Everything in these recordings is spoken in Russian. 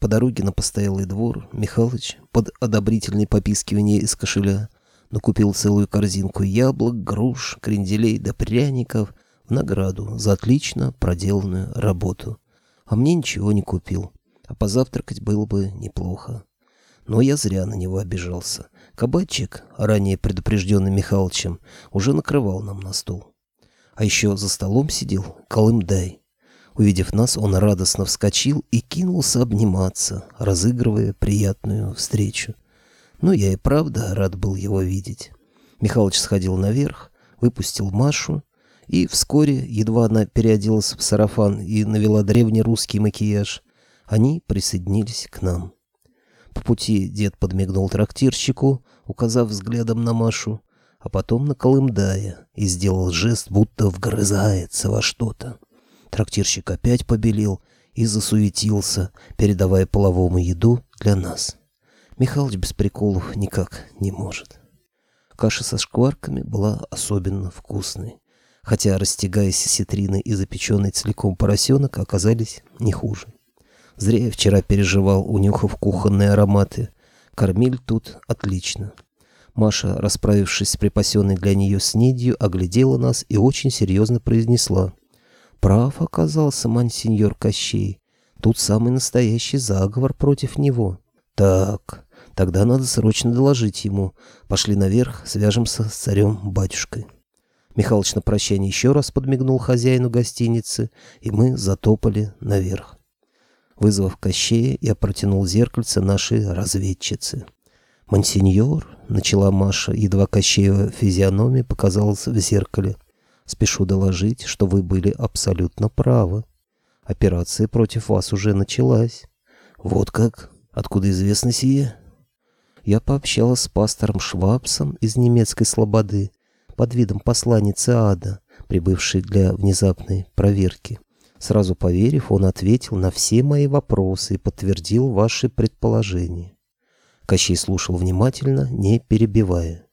По дороге на постоялый двор Михалыч под одобрительное попискивание из кошеля накупил целую корзинку яблок, груш, кренделей да пряников в награду за отлично проделанную работу. А мне ничего не купил, а позавтракать было бы неплохо. Но я зря на него обижался. Кабачик, ранее предупрежденный Михалычем, уже накрывал нам на стол. А еще за столом сидел Колымдай. Увидев нас, он радостно вскочил и кинулся обниматься, разыгрывая приятную встречу. Ну, я и правда рад был его видеть. Михалыч сходил наверх, выпустил Машу, и вскоре, едва она переоделась в сарафан и навела древнерусский макияж, они присоединились к нам. По пути дед подмигнул трактирщику, указав взглядом на Машу, а потом на Колымдая и сделал жест, будто вгрызается во что-то. Трактирщик опять побелел и засуетился, передавая половому еду для нас. Михалыч без приколов никак не может. Каша со шкварками была особенно вкусной, хотя, растягаясь сетрины и запеченный целиком поросенок, оказались не хуже. Зря я вчера переживал, унюхав кухонные ароматы. Кормили тут отлично. Маша, расправившись с припасенной для нее снедью, оглядела нас и очень серьезно произнесла. «Прав оказался мансиньор Кощей. Тут самый настоящий заговор против него. Так, Тогда надо срочно доложить ему. Пошли наверх, свяжемся с царем-батюшкой. Михалыч на прощание еще раз подмигнул хозяину гостиницы, и мы затопали наверх. Вызвав Кощея, я протянул зеркальце нашей разведчицы. «Монсеньор», — начала Маша, едва Кощеева физиономия показалась в зеркале, — «спешу доложить, что вы были абсолютно правы. Операция против вас уже началась». «Вот как? Откуда известно сие?» я пообщалась с пастором Швабсом из немецкой слободы под видом посланницы ада, прибывшей для внезапной проверки. Сразу поверив, он ответил на все мои вопросы и подтвердил ваши предположения. Кощей слушал внимательно, не перебивая.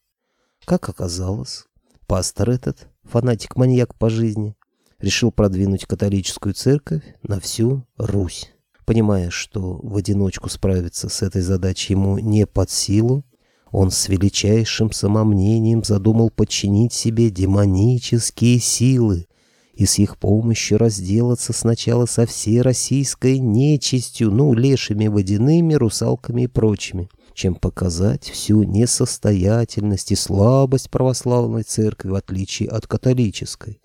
Как оказалось, пастор этот, фанатик-маньяк по жизни, решил продвинуть католическую церковь на всю Русь. Понимая, что в одиночку справиться с этой задачей ему не под силу, он с величайшим самомнением задумал подчинить себе демонические силы и с их помощью разделаться сначала со всей российской нечистью, ну, лешими водяными, русалками и прочими, чем показать всю несостоятельность и слабость православной церкви в отличие от католической,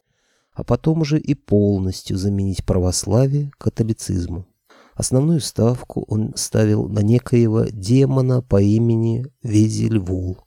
а потом уже и полностью заменить православие католицизму. Основную ставку он ставил на некоего демона по имени Везельвул.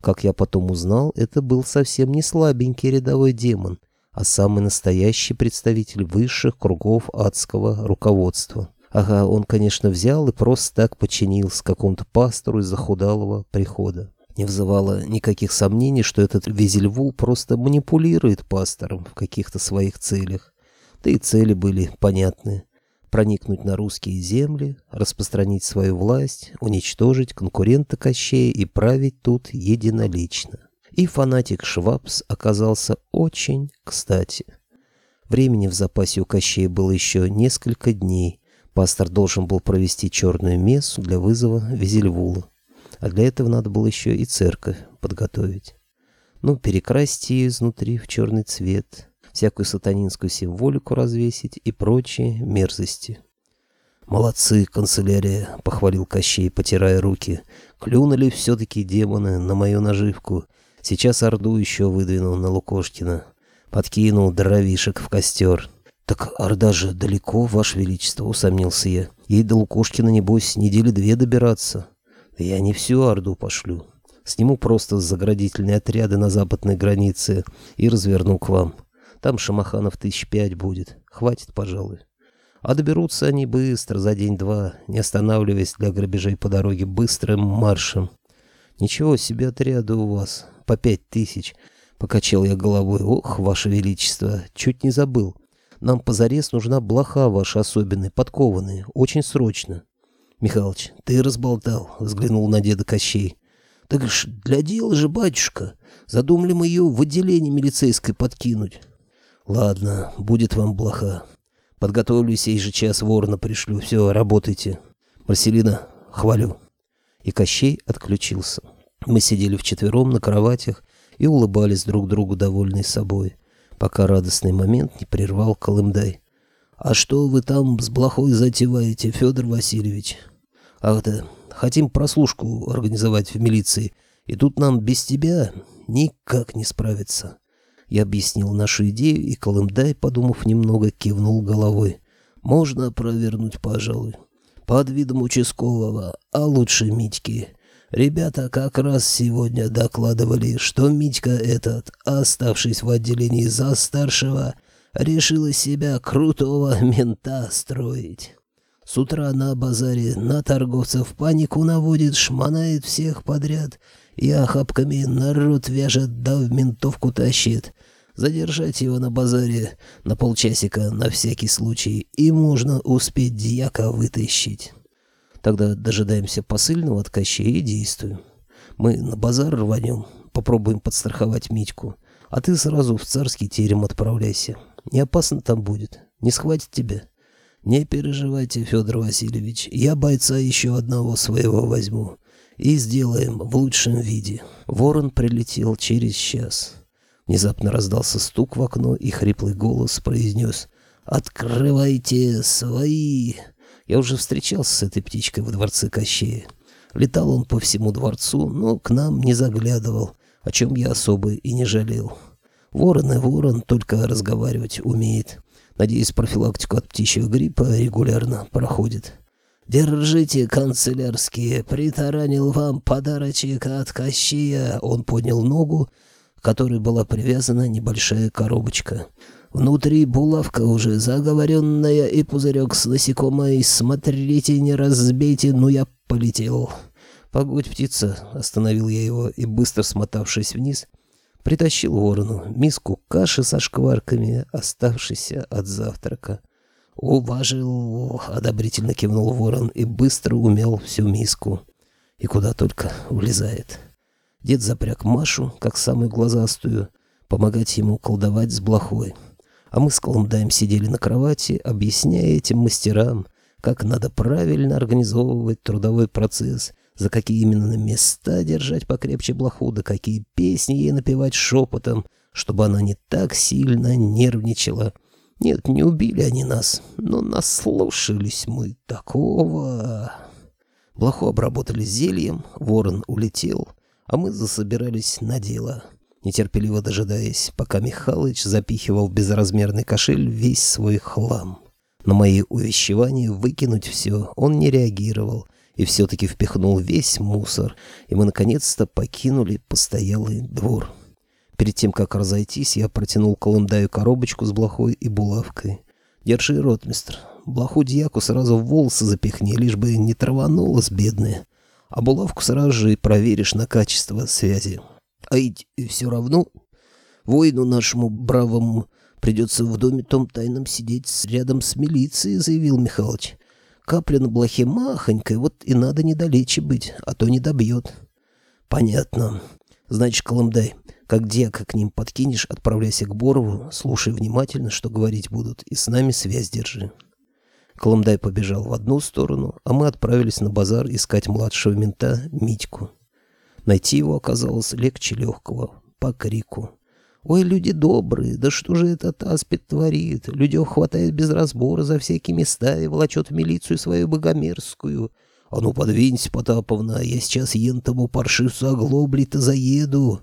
Как я потом узнал, это был совсем не слабенький рядовой демон, а самый настоящий представитель высших кругов адского руководства. Ага, он, конечно, взял и просто так подчинился какому-то пастору из захудалого прихода. Не вызывало никаких сомнений, что этот Везельвул просто манипулирует пастором в каких-то своих целях. Да и цели были понятны проникнуть на русские земли, распространить свою власть, уничтожить конкурента Кощея и править тут единолично. И фанатик Швабс оказался очень кстати. Времени в запасе у Кощея было еще несколько дней. Пастор должен был провести черную мессу для вызова Визельвула. А для этого надо было еще и церковь подготовить. Ну, перекрасить ее изнутри в черный цвет, всякую сатанинскую символику развесить и прочие мерзости. «Молодцы, канцелярия!» — похвалил Кощей, потирая руки. «Клюнули все-таки демоны на мою наживку. Сейчас Орду еще выдвинул на Лукошкина. Подкинул дровишек в костер». «Так Орда же далеко, Ваше Величество», — усомнился я. «Ей до Лукошкина, небось, недели две добираться». «Я не всю Орду пошлю. Сниму просто заградительные отряды на западной границе и разверну к вам. Там шамаханов тысяч пять будет. Хватит, пожалуй. А доберутся они быстро, за день-два, не останавливаясь для грабежей по дороге быстрым маршем. Ничего себе отряда у вас. По пять тысяч. Покачал я головой. Ох, ваше величество, чуть не забыл. Нам позарез нужна блоха ваша особенная, подкованная. Очень срочно. Михалыч, ты разболтал, взглянул на деда Кощей. Так ж для дела же, батюшка. Задумали мы ее в отделение милицейское подкинуть. Ладно, будет вам блоха. Подготовлю сей же час ворона пришлю. Все, работайте. Марселина, хвалю. И Кощей отключился. Мы сидели вчетвером на кроватях и улыбались друг другу, довольные собой, пока радостный момент не прервал Колымдай. «А что вы там с блохой затеваете, Федор Васильевич?» «Ах да, хотим прослушку организовать в милиции, и тут нам без тебя никак не справиться». Я объяснил нашу идею, и Колымдай, подумав немного, кивнул головой. «Можно провернуть, пожалуй. Под видом участкового, а лучше Митьки. Ребята как раз сегодня докладывали, что Митька этот, оставшись в отделении за старшего, решил себя крутого мента строить. С утра на базаре на торговцев панику наводит, шмонает всех подряд и охапками народ вяжет да в ментовку тащит. Задержать его на базаре на полчасика на всякий случай, и можно успеть дьяка вытащить. Тогда дожидаемся посыльного от Кощея и действуем. Мы на базар рванем, попробуем подстраховать Митьку, а ты сразу в царский терем отправляйся. Не опасно там будет, не схватит тебя. Не переживайте, Федор Васильевич, я бойца еще одного своего возьму и сделаем в лучшем виде. Ворон прилетел через час. Внезапно раздался стук в окно, и хриплый голос произнес «Открывайте свои!» Я уже встречался с этой птичкой в дворце Кощея. Летал он по всему дворцу, но к нам не заглядывал, о чем я особо и не жалел. Ворон и ворон только разговаривать умеет. Надеюсь, профилактику от птичьего гриппа регулярно проходит. «Держите, канцелярские, притаранил вам подарочек от Кощея». Он поднял ногу, к которой была привязана небольшая коробочка. Внутри булавка уже заговоренная и пузырек с насекомой. Смотрите, не разбейте, ну я полетел. Погодь, птица, остановил я его и, быстро смотавшись вниз, притащил ворону миску каши со шкварками, оставшейся от завтрака. «Уважил!» — одобрительно кивнул ворон и быстро умел всю миску. И куда только влезает. Дед запряг Машу, как самую глазастую, помогать ему колдовать с блохой а мы с Колумдаем сидели на кровати, объясняя этим мастерам, как надо правильно организовывать трудовой процесс, за какие именно места держать покрепче блоху, да какие песни ей напевать шепотом, чтобы она не так сильно нервничала. Нет, не убили они нас, но наслушались мы такого. Блоху обработали зельем, ворон улетел, а мы засобирались на дело нетерпеливо дожидаясь, пока Михалыч запихивал в безразмерный кошель весь свой хлам. На мои увещевания выкинуть все он не реагировал и все-таки впихнул весь мусор, и мы наконец-то покинули постоялый двор. Перед тем, как разойтись, я протянул Колымдаю коробочку с блохой и булавкой. «Держи, ротмистр. Блоху дьяку сразу в волосы запихни, лишь бы не траванулась, бедная. А булавку сразу же и проверишь на качество связи. А ведь все равно воину нашему бравому придется в доме том тайном сидеть рядом с милицией, заявил Михалыч. Капля на блохе махонькая, вот и надо недалече быть, а то не добьет. Понятно. Значит, Колымдай, как дьяка к ним подкинешь, отправляйся к Борову, слушай внимательно, что говорить будут, и с нами связь держи. Колымдай побежал в одну сторону, а мы отправились на базар искать младшего мента Митьку. Найти его оказалось легче легкого, по крику. «Ой, люди добрые, да что же этот аспид творит? Людей хватает без разбора за всякие места и волочет в милицию свою богомерзкую. А ну подвинься, Потаповна, я сейчас ентому паршивцу оглобли-то заеду».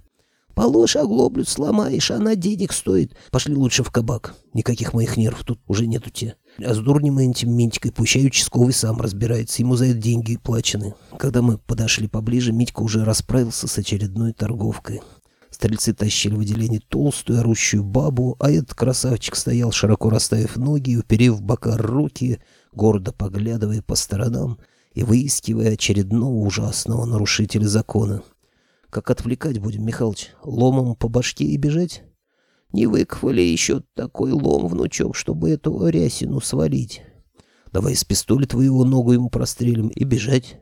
Положь оглоблю, сломаешь, она денег стоит. Пошли лучше в кабак. Никаких моих нервов тут уже нету те. А с дурнем этим Минтикой пущай участковый сам разбирается, ему за это деньги плачены. Когда мы подошли поближе, Митька уже расправился с очередной торговкой. Стрельцы тащили в отделение толстую орущую бабу, а этот красавчик стоял, широко расставив ноги, уперев в бока руки, гордо поглядывая по сторонам и выискивая очередного ужасного нарушителя закона. Как отвлекать будем, Михалыч? Ломом по башке и бежать? Не выковали еще такой лом, внучок, чтобы эту рясину свалить. Давай с пистоля твоего ногу ему прострелим и бежать.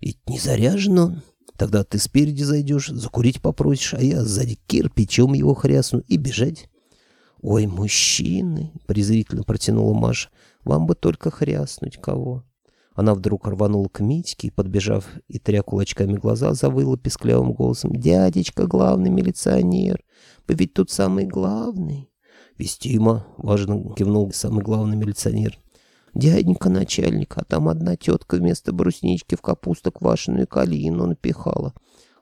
Ведь не заряжен он. Тогда ты спереди зайдешь, закурить попросишь, а я сзади кирпичом его хрясну и бежать. «Ой, мужчины!» — презрительно протянула Маша. «Вам бы только хряснуть кого. Она вдруг рванула к Митьке подбежав и тря кулачками глаза, завыла песклявым голосом. «Дядечка, главный милиционер! Вы ведь тут самый главный!» «Вестимо!» — важно кивнул самый главный милиционер. «Дяденька начальник, а там одна тетка вместо бруснички в капусту квашеную калину напихала.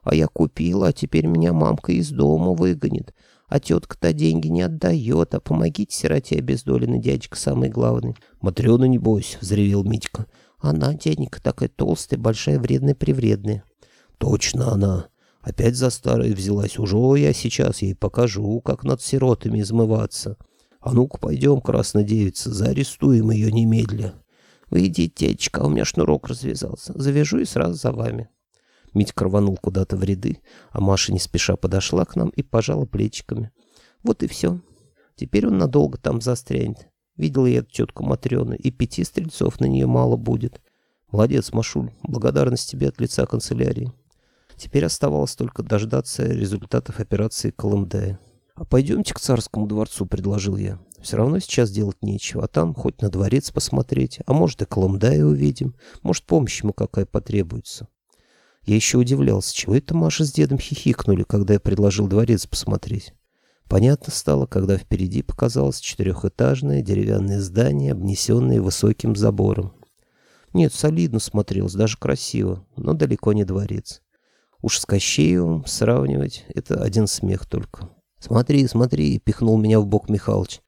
А я купила, а теперь меня мамка из дома выгонит. А тетка-то деньги не отдает, а помогите сироте обездоленный дядечка самый главный». «Матрена, небось!» — взревел Митька. Она, дяденька, такая толстая, большая, вредная, привредная. Точно она. Опять за старое взялась. Уже я сейчас ей покажу, как над сиротами измываться. А ну-ка, пойдем, красная девица, заарестуем ее немедля. Вы идите, дядечка, а у меня шнурок развязался. Завяжу и сразу за вами. Митька рванул куда-то в ряды, а Маша не спеша подошла к нам и пожала плечиками. Вот и все. Теперь он надолго там застрянет. Видел я эту тетку Матрёны, и пяти стрельцов на нее мало будет. Молодец, Машуль, благодарность тебе от лица канцелярии. Теперь оставалось только дождаться результатов операции Колымдая. «А пойдемте к царскому дворцу», — предложил я. «Все равно сейчас делать нечего, а там хоть на дворец посмотреть, а может и Колымдая увидим, может помощь ему какая потребуется». Я еще удивлялся, чего это Маша с дедом хихикнули, когда я предложил дворец посмотреть. Понятно стало, когда впереди показалось четырехэтажное деревянное здание, обнесенное высоким забором. Нет, солидно смотрелось, даже красиво, но далеко не дворец. Уж с Кощеевым сравнивать — это один смех только. «Смотри, смотри!» — пихнул меня в бок Михалыч.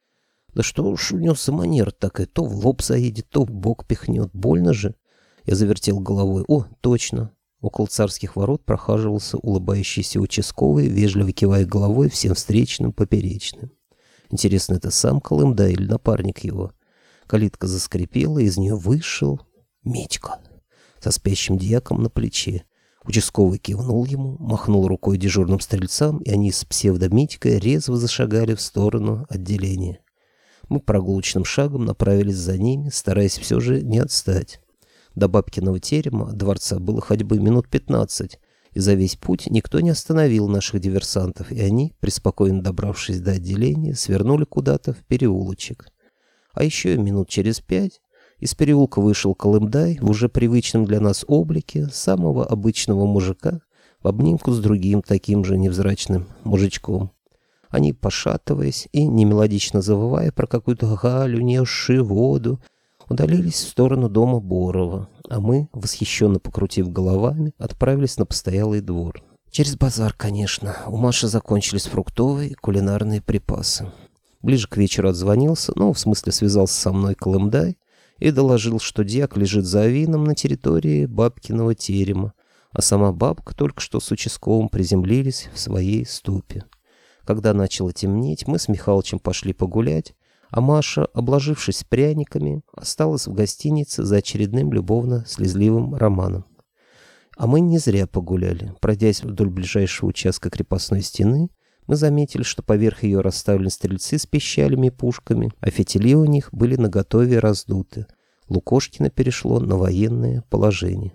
«Да что уж у него за манера такая, то в лоб заедет, то в бок пихнет. Больно же!» Я завертел головой. «О, точно! Около царских ворот прохаживался улыбающийся участковый, вежливо кивая головой всем встречным поперечным. Интересно, это сам Колымда или напарник его? Калитка заскрипела, из нее вышел Митька со спящим дьяком на плече. Участковый кивнул ему, махнул рукой дежурным стрельцам, и они с псевдомитикой резво зашагали в сторону отделения. Мы прогулочным шагом направились за ними, стараясь все же не отстать. До бабкиного терема дворца было ходьбы минут пятнадцать, и за весь путь никто не остановил наших диверсантов, и они, преспокойно добравшись до отделения, свернули куда-то в переулочек. А еще минут через пять из переулка вышел Колымдай в уже привычном для нас облике самого обычного мужика в обнимку с другим таким же невзрачным мужичком. Они, пошатываясь и немелодично завывая про какую-то Галю, несшую воду, удалились в сторону дома Борова, а мы, восхищенно покрутив головами, отправились на постоялый двор. Через базар, конечно. У Маши закончились фруктовые и кулинарные припасы. Ближе к вечеру отзвонился, ну, в смысле связался со мной Колымдай и доложил, что дьяк лежит за авином на территории бабкиного терема, а сама бабка только что с участковым приземлились в своей ступе. Когда начало темнеть, мы с Михалычем пошли погулять, а Маша, обложившись пряниками, осталась в гостинице за очередным любовно-слезливым романом. А мы не зря погуляли. Пройдясь вдоль ближайшего участка крепостной стены, мы заметили, что поверх ее расставлены стрельцы с пищалями и пушками, а фитили у них были наготове раздуты. Лукошкина перешло на военное положение.